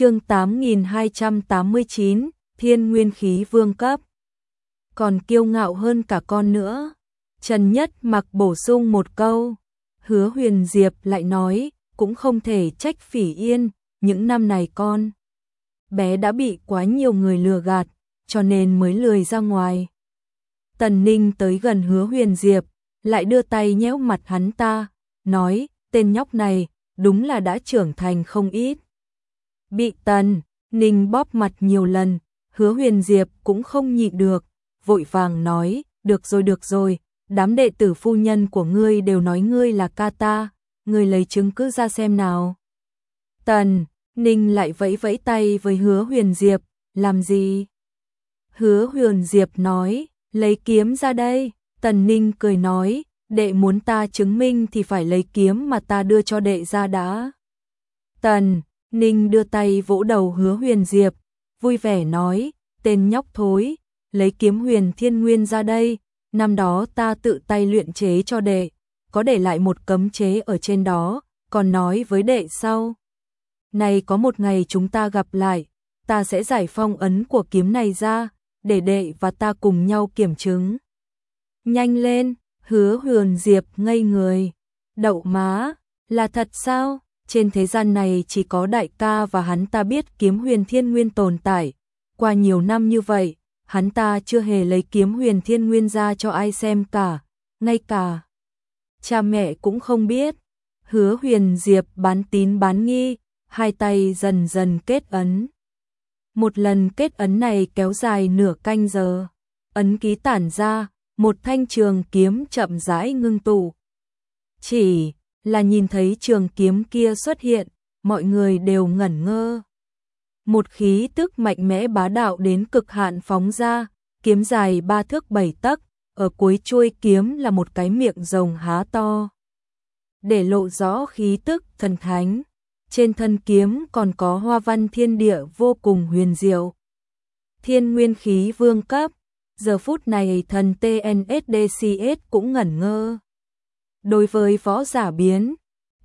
chương 8289, Thiên Nguyên Khí Vương cấp. Còn kiêu ngạo hơn cả con nữa. Trần Nhất mặc bổ sung một câu. Hứa huyền Diệp lại nói, cũng không thể trách phỉ yên, những năm này con. Bé đã bị quá nhiều người lừa gạt, cho nên mới lười ra ngoài. Tần Ninh tới gần hứa huyền Diệp, lại đưa tay nhéo mặt hắn ta, nói, tên nhóc này, đúng là đã trưởng thành không ít. Bị Tần, Ninh bóp mặt nhiều lần, hứa huyền Diệp cũng không nhịn được, vội vàng nói, được rồi được rồi, đám đệ tử phu nhân của ngươi đều nói ngươi là ca ta, ngươi lấy chứng cứ ra xem nào. Tần, Ninh lại vẫy vẫy tay với hứa huyền Diệp, làm gì? Hứa huyền Diệp nói, lấy kiếm ra đây, Tần Ninh cười nói, đệ muốn ta chứng minh thì phải lấy kiếm mà ta đưa cho đệ ra đã. Tần, Ninh đưa tay vỗ đầu hứa huyền Diệp, vui vẻ nói, tên nhóc thối, lấy kiếm huyền thiên nguyên ra đây, năm đó ta tự tay luyện chế cho đệ, có để lại một cấm chế ở trên đó, còn nói với đệ sau. Này có một ngày chúng ta gặp lại, ta sẽ giải phong ấn của kiếm này ra, để đệ và ta cùng nhau kiểm chứng. Nhanh lên, hứa huyền diệp ngây người. Đậu má, là thật sao? Trên thế gian này chỉ có đại ca và hắn ta biết kiếm huyền thiên nguyên tồn tại. Qua nhiều năm như vậy, hắn ta chưa hề lấy kiếm huyền thiên nguyên ra cho ai xem cả, ngay cả. Cha mẹ cũng không biết. Hứa huyền diệp bán tín bán nghi, hai tay dần dần kết ấn. Một lần kết ấn này kéo dài nửa canh giờ. Ấn ký tản ra, một thanh trường kiếm chậm rãi ngưng tụ. Chỉ là nhìn thấy trường kiếm kia xuất hiện, mọi người đều ngẩn ngơ. Một khí tức mạnh mẽ bá đạo đến cực hạn phóng ra, kiếm dài ba thước bảy tấc, ở cuối chuôi kiếm là một cái miệng rồng há to. Để lộ rõ khí tức thần thánh, trên thân kiếm còn có hoa văn thiên địa vô cùng huyền diệu. Thiên nguyên khí vương cấp, giờ phút này thần TNSDCS cũng ngẩn ngơ. Đối với võ giả biến,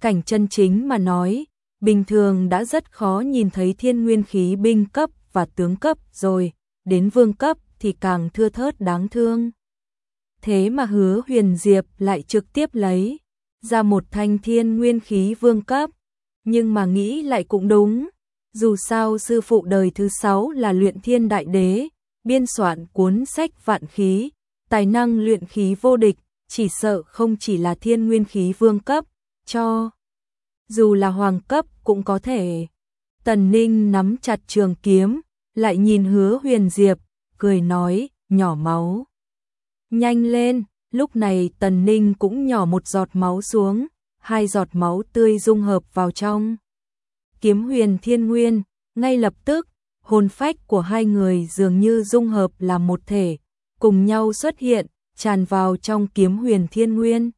cảnh chân chính mà nói, bình thường đã rất khó nhìn thấy thiên nguyên khí binh cấp và tướng cấp rồi, đến vương cấp thì càng thưa thớt đáng thương. Thế mà hứa huyền diệp lại trực tiếp lấy ra một thanh thiên nguyên khí vương cấp, nhưng mà nghĩ lại cũng đúng. Dù sao sư phụ đời thứ sáu là luyện thiên đại đế, biên soạn cuốn sách vạn khí, tài năng luyện khí vô địch, chỉ sợ không chỉ là thiên nguyên khí vương cấp, cho dù là hoàng cấp cũng có thể. Tần Ninh nắm chặt trường kiếm, lại nhìn hứa huyền diệp, cười nói, nhỏ máu. Nhanh lên, lúc này Tần Ninh cũng nhỏ một giọt máu xuống, hai giọt máu tươi dung hợp vào trong. Kiếm huyền thiên nguyên, ngay lập tức, hồn phách của hai người dường như dung hợp làm một thể, cùng nhau xuất hiện, tràn vào trong kiếm huyền thiên nguyên.